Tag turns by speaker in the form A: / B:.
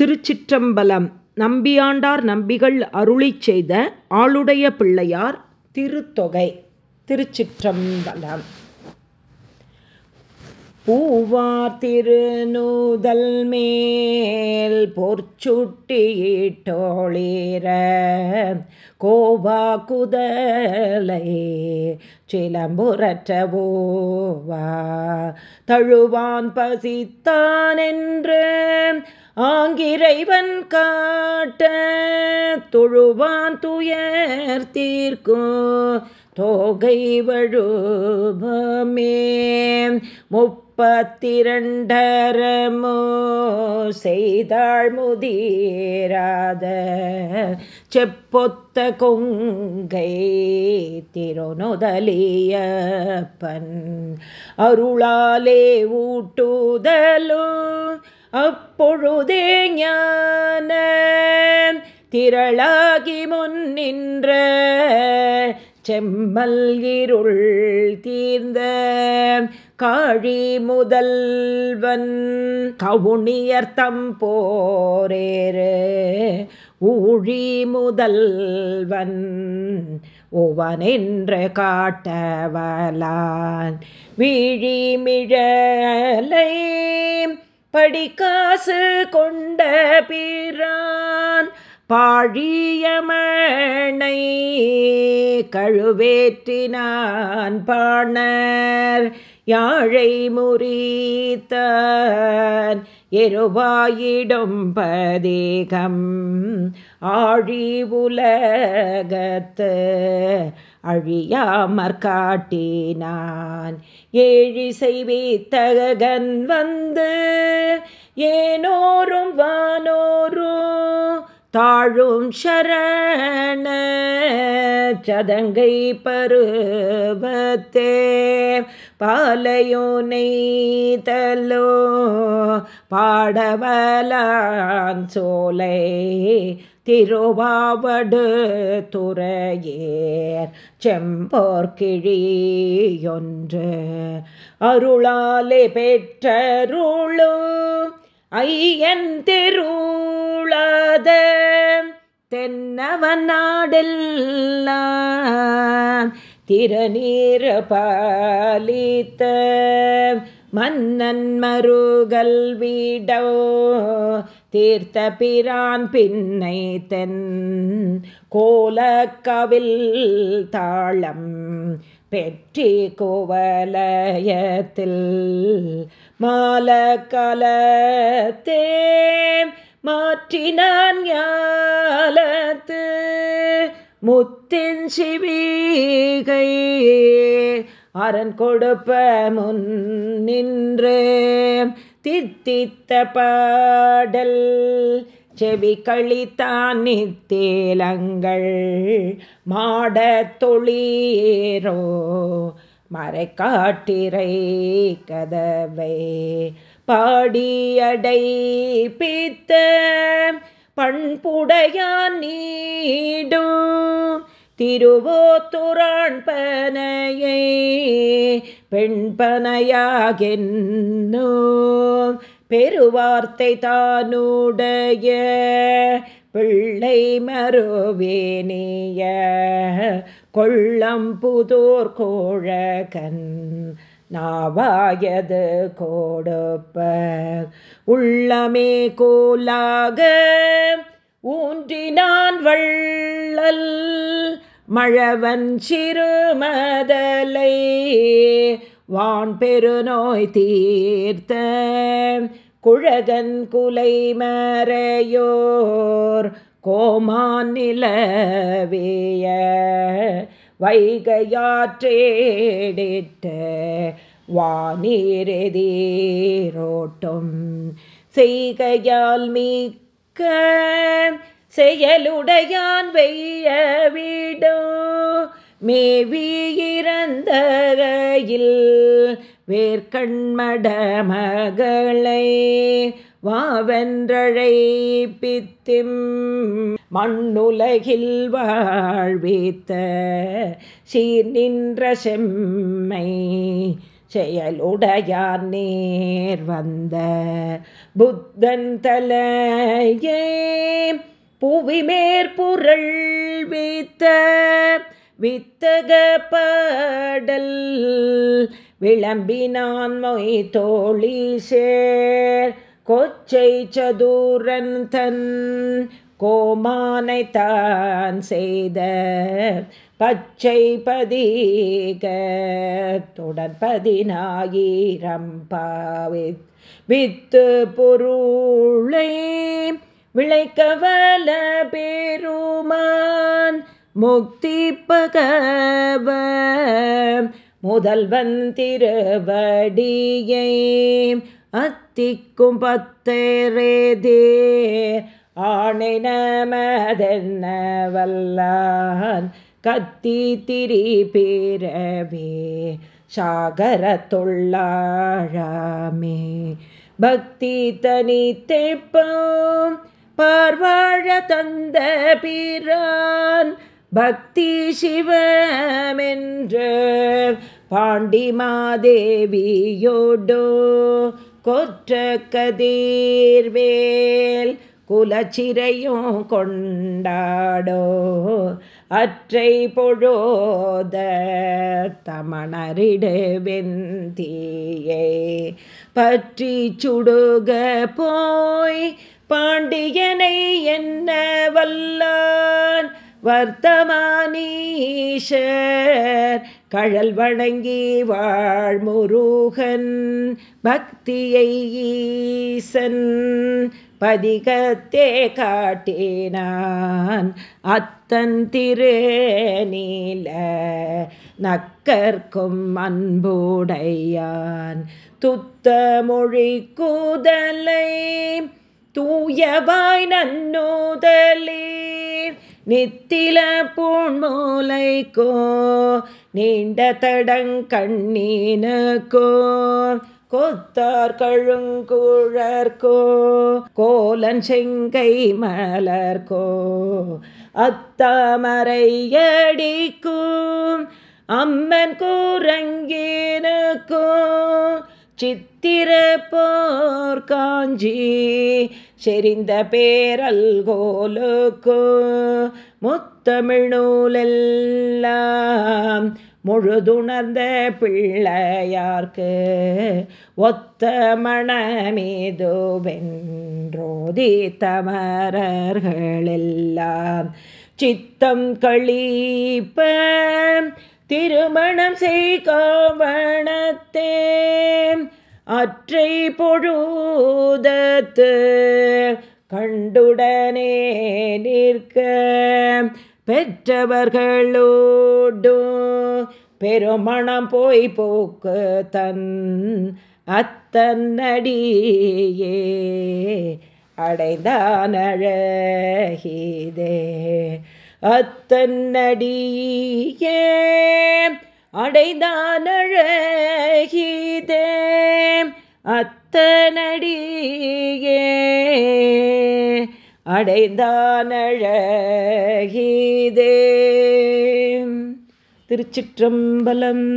A: திருச்சிற்றம்பலம். நம்பியாண்டார் நம்பிகள் அருளிச் செய்த ஆளுடைய பிள்ளையார் திருத்தொகை திருச்சிற்றம்பலம். பூவார் திருநூதல் மேல் பொற்சுட்டியிட்டோளீர கோவா குதலை சிலம்புரற்றவோவா தழுவான் பசித்தான் என்று ஆங்கிறைவன் காட்ட தொழுவான் துயர் தீர்க்கும் தோகை வழுபமே. முப்பத்திரண்டரமோ செய்தாள் முதீராத செப்பொத்த கொங்கை திருநுதலியப்பன். அருளாலே ஊட்டுதலும் அப்பொழுதே ஞான திரளாகி முன்னின்ற செம்மல் இருள் தீர்ந்த காழி முதல்வன் கவுனியர்த்தம் போரேறு. ஊழி முதல்வன் ஒவனென்று காட்டவலான் வீழிமிழலை படிக்காசு கொண்ட பிரான் பாழியமனை கழுவேற்றினான் பாணர். யாழை முறித்தான் எருவாயிடும் பதேகம். ஆழி உலகத்து அழியாமற் காட்டினான். ஏழிசை வீத்தகன் வந்து ஏனோரும் வானோரும் தாழும் சரண சதங்கை பருவத்தே. பாலையோனை தலோ பாடவலான் சோலை திருவாவடு துறையேர் செம்போர் கிழியொன்று. அருளாலே பெற்றருளு ஐயன் திருளாத தென்னவன் நாடெல்லாம் திருநீர பாலித்த மன்னன் மருகல் வீடோ தீர்த்த பிரான் பின்னை தென் கோலக்கவில் தாளம் பெற்றி கோவலயத்தில் மாலக்கலத்தே மாற்றினான் ஞாலத்து முத்தின் சிவிகை அரண் கொடுப்ப முன் நின்று தித்தித்த பாடல் செவி கழித்தான் நித்தேலங்கள். மாட தொழியேரோ மறைக்காட்டிரை கதவை பாடியடை பித்த. பண்புடையான் நீடும். திருவோத்துரான் பனையை பெண்பனையாகென்னோ பெருவார்த்தை தானுடைய பிள்ளை மறுவேனிய கொள்ளம் கொள்ளம்புதூர் கோழகன் நாவாயது கோடுப்ப உள்ளமே கோலாக ஊன்றினான் வள்ளல் மழவன் சிறுமதலை வான் பெருநோய் தீர்த்த குழகன் குலை மறையோர் கோமான் நிலவேய வைகையாற்றேடிட்ட வானீரெதீரோட்டும் செய்கையால் மிக்க செயலுடையான் வெய்ய விடோ மேவியிறந்தகையில் வேர்கண்மட மகளை வாவென்றழைப்பித்திம் மண்ணுலகில் வாழ்வித்த சீர் நின்ற செம்மை செயலுடையார் நேர் வந்த புத்தன் தலையே புவி மேற்புரள் வீத்த வித்தக பாடல் விளம்பினான் மொய் தோழி சேர். கொச்சை சதுரன் தன் கோமானை தான் செய்த பச்சை பதிக தொடர்பதினாயிரம் பாவி வித்து பொருளை விளைக்கவல பெருமான் முக்தி பகவ முதல்வன் திருவடியை அத்திக்கும் பத்தேரேதே ஆணை நமதென்ன வல்லான் கத்தி திரி பிறவே. சாகர தொள்ளாழாமே பக்தி தனி பார்வாழ தந்த பிரான் பக்தி சிவமென்று பாண்டி மாதேவியோடோ கொற்ற கதீர்வேல் குலச்சிறையும் கொண்டாடோ அற்றை பொழோத தமணரிடு வெந்தியை பற்றி சுடுக போய் பாண்டியனை என்ன வல்லான்? வர்த்தமானீஷர் கழல் வணங்கி வாழ்முருகன் பக்தியை ஈசன். பதிகத்தே காட்டினான். அத்தன் திரு நீல நக்கர்க்கும் அன்புடையான். துத்த மொழி கூதலை தூயவாய் நன்னூதலே. நித்தில பூண்மூலைக்கோ நீண்ட தடங்கண்ணீனுக்கோ. கொத்தார் கழுங்குழற்கோ கோலன் செங்கை மலர்கோ அத்தாமரையடிக்கும் அம்மன் கூரங்கினுக்கும் சித்திர போர் காஞ்சி செறிந்த பேரல்கோலுக்கோ முத்தமிழ் நூலெல்லாம் முழுதுணர்ந்த பிள்ளையார்க்கு ஒத்த மணமேதுவென்றோதி தமரர்களெல்லாம் சித்தம் கழிப்ப திருமணம் செய்கவணத்தே அற்றை பொழுதத்து கண்டுடனே நிற்க பெற்றவர்களோடும் பெருமணம் போய் போக்கு தன் அத்தன்னடியே. அடைந்தான் அழகிதே. அத்தன்னடியே. அடைந்தான் அழகிதே. அத்தனடியே அடைந்தானழகிதே. திருச்சிற்றம்பலம்